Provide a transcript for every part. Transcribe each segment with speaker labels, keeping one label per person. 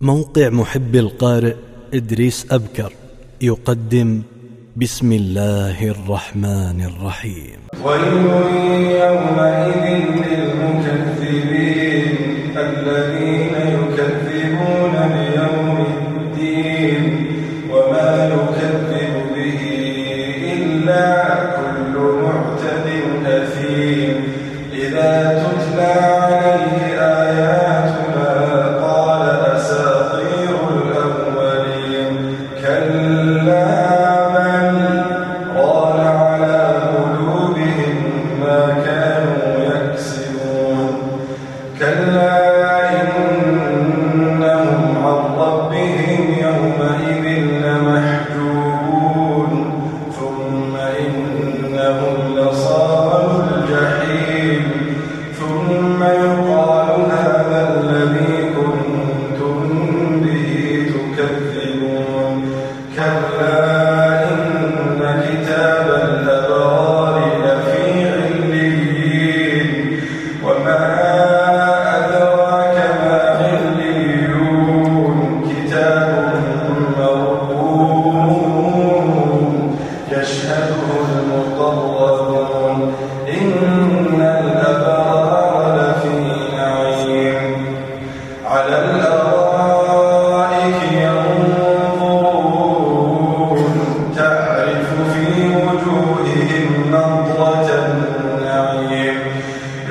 Speaker 1: موقع محب القارئ إدريس أبكر يقدم بسم الله الرحمن الرحيم.
Speaker 2: ويل يومئذ للمكذبين الذين كلا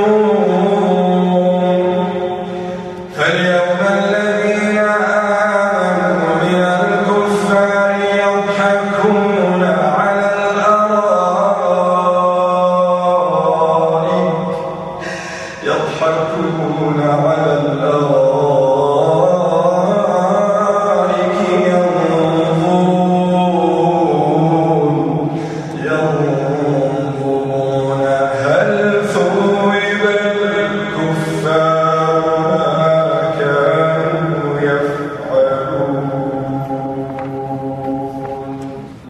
Speaker 2: não